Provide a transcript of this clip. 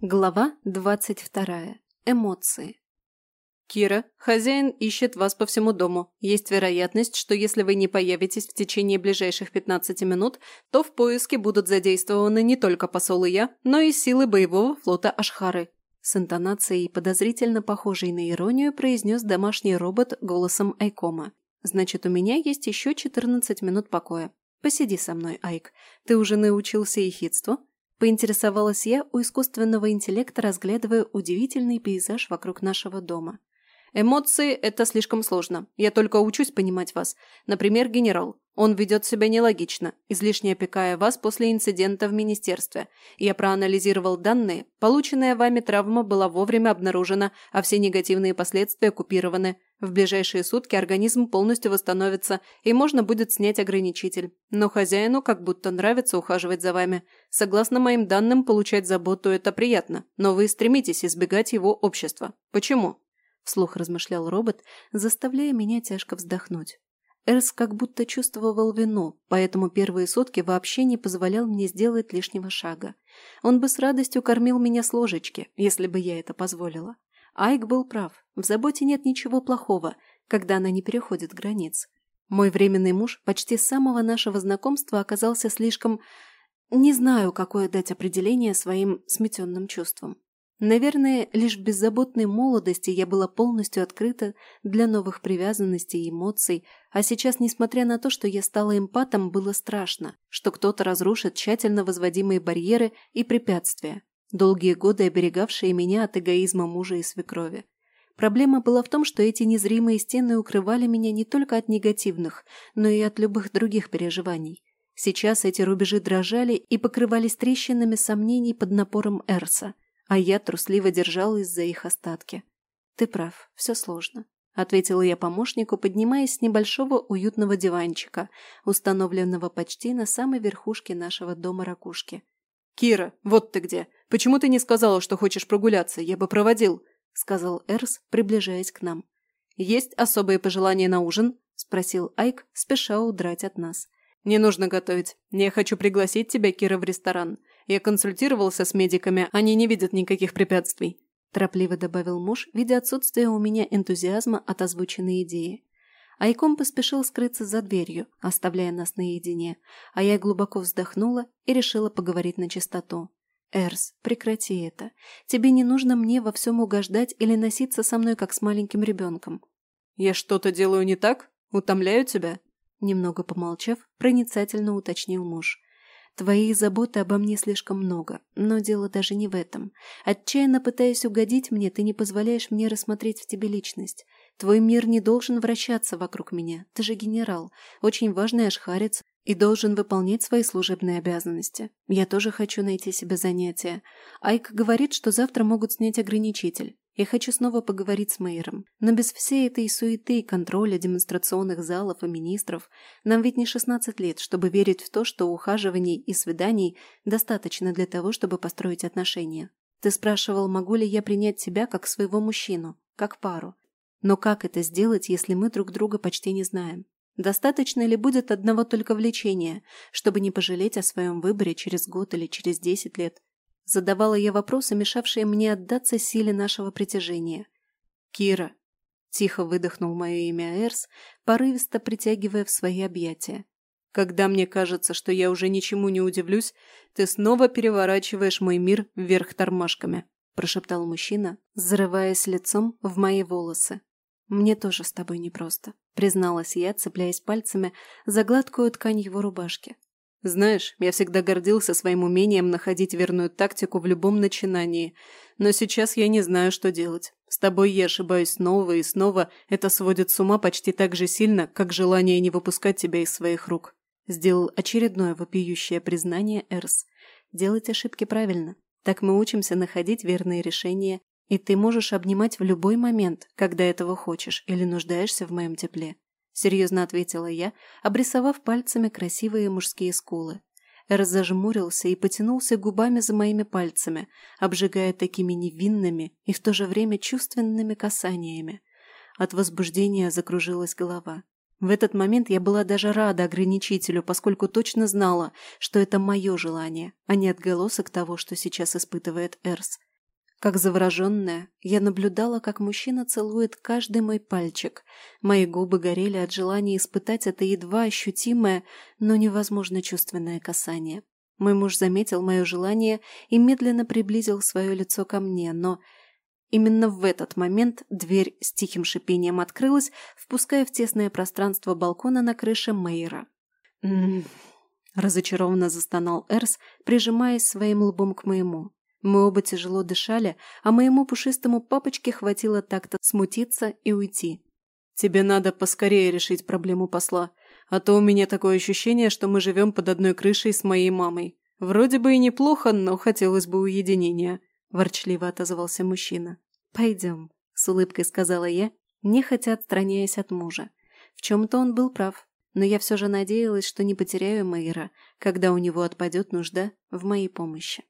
Глава двадцать вторая. Эмоции. «Кира, хозяин ищет вас по всему дому. Есть вероятность, что если вы не появитесь в течение ближайших 15 минут, то в поиске будут задействованы не только посол и я, но и силы боевого флота Ашхары», с интонацией, подозрительно похожей на иронию, произнес домашний робот голосом Айкома. «Значит, у меня есть еще 14 минут покоя. Посиди со мной, Айк. Ты уже научился ехидству?» Поинтересовалась я у искусственного интеллекта, разглядывая удивительный пейзаж вокруг нашего дома. Эмоции – это слишком сложно. Я только учусь понимать вас. Например, генерал. Он ведет себя нелогично, излишне опекая вас после инцидента в министерстве. Я проанализировал данные. Полученная вами травма была вовремя обнаружена, а все негативные последствия купированы. В ближайшие сутки организм полностью восстановится, и можно будет снять ограничитель. Но хозяину как будто нравится ухаживать за вами. Согласно моим данным, получать заботу – это приятно, но вы стремитесь избегать его общества. Почему? вслух размышлял робот, заставляя меня тяжко вздохнуть. Эрс как будто чувствовал вину, поэтому первые сутки вообще не позволял мне сделать лишнего шага. Он бы с радостью кормил меня с ложечки, если бы я это позволила. Айк был прав, в заботе нет ничего плохого, когда она не переходит границ. Мой временный муж почти с самого нашего знакомства оказался слишком... Не знаю, какое дать определение своим сметенным чувствам. Наверное, лишь в беззаботной молодости я была полностью открыта для новых привязанностей и эмоций, а сейчас, несмотря на то, что я стала эмпатом, было страшно, что кто-то разрушит тщательно возводимые барьеры и препятствия, долгие годы оберегавшие меня от эгоизма мужа и свекрови. Проблема была в том, что эти незримые стены укрывали меня не только от негативных, но и от любых других переживаний. Сейчас эти рубежи дрожали и покрывались трещинами сомнений под напором Эрса – а я трусливо держалась за их остатки. «Ты прав, все сложно», — ответила я помощнику, поднимаясь с небольшого уютного диванчика, установленного почти на самой верхушке нашего дома ракушки. «Кира, вот ты где! Почему ты не сказала, что хочешь прогуляться? Я бы проводил!» — сказал Эрс, приближаясь к нам. «Есть особые пожелания на ужин?» — спросил Айк, спеша удрать от нас. «Не нужно готовить. Я хочу пригласить тебя, Кира, в ресторан. Я консультировался с медиками, они не видят никаких препятствий», – торопливо добавил муж, видя отсутствие у меня энтузиазма от озвученной идеи. Айком поспешил скрыться за дверью, оставляя нас наедине, а я глубоко вздохнула и решила поговорить на чистоту. «Эрс, прекрати это. Тебе не нужно мне во всем угождать или носиться со мной, как с маленьким ребенком». «Я что-то делаю не так? Утомляю тебя?» Немного помолчав, проницательно уточнил муж. Твоей заботы обо мне слишком много, но дело даже не в этом. Отчаянно пытаясь угодить мне, ты не позволяешь мне рассмотреть в тебе личность. Твой мир не должен вращаться вокруг меня. Ты же генерал, очень важный ашхарец и должен выполнять свои служебные обязанности. Я тоже хочу найти себе занятие. Айк говорит, что завтра могут снять ограничитель. Я хочу снова поговорить с мэром. Но без всей этой суеты, контроля, демонстрационных залов и министров, нам ведь не 16 лет, чтобы верить в то, что ухаживаний и свиданий достаточно для того, чтобы построить отношения. Ты спрашивал, могу ли я принять тебя как своего мужчину, как пару. Но как это сделать, если мы друг друга почти не знаем? Достаточно ли будет одного только влечения, чтобы не пожалеть о своем выборе через год или через 10 лет, Задавала я вопросы, мешавшие мне отдаться силе нашего притяжения. «Кира!» – тихо выдохнул мое имя Эрс, порывисто притягивая в свои объятия. «Когда мне кажется, что я уже ничему не удивлюсь, ты снова переворачиваешь мой мир вверх тормашками», – прошептал мужчина, зарываясь лицом в мои волосы. «Мне тоже с тобой непросто», – призналась я, цепляясь пальцами за гладкую ткань его рубашки. Знаешь, я всегда гордился своим умением находить верную тактику в любом начинании, но сейчас я не знаю, что делать. С тобой я ошибаюсь снова и снова, это сводит с ума почти так же сильно, как желание не выпускать тебя из своих рук. Сделал очередное вопиющее признание Эрс. Делать ошибки правильно. Так мы учимся находить верные решения, и ты можешь обнимать в любой момент, когда этого хочешь или нуждаешься в моем тепле серьезно ответила я, обрисовав пальцами красивые мужские скулы. Эрс зажмурился и потянулся губами за моими пальцами, обжигая такими невинными и в то же время чувственными касаниями. От возбуждения закружилась голова. В этот момент я была даже рада ограничителю, поскольку точно знала, что это мое желание, а не отголосок того, что сейчас испытывает Эрс. Как завороженная, я наблюдала, как мужчина целует каждый мой пальчик. Мои губы горели от желания испытать это едва ощутимое, но невозможно чувственное касание. Мой муж заметил мое желание и медленно приблизил свое лицо ко мне, но именно в этот момент дверь с тихим шипением открылась, впуская в тесное пространство балкона на крыше Мейра. «М-м-м», разочарованно застонал Эрс, прижимаясь своим лбом к моему. Мы оба тяжело дышали, а моему пушистому папочке хватило так-то смутиться и уйти. «Тебе надо поскорее решить проблему посла, а то у меня такое ощущение, что мы живем под одной крышей с моей мамой. Вроде бы и неплохо, но хотелось бы уединения», – ворчливо отозвался мужчина. «Пойдем», – с улыбкой сказала я, нехотя отстраняясь от мужа. В чем-то он был прав, но я все же надеялась, что не потеряю Мэйра, когда у него отпадет нужда в моей помощи.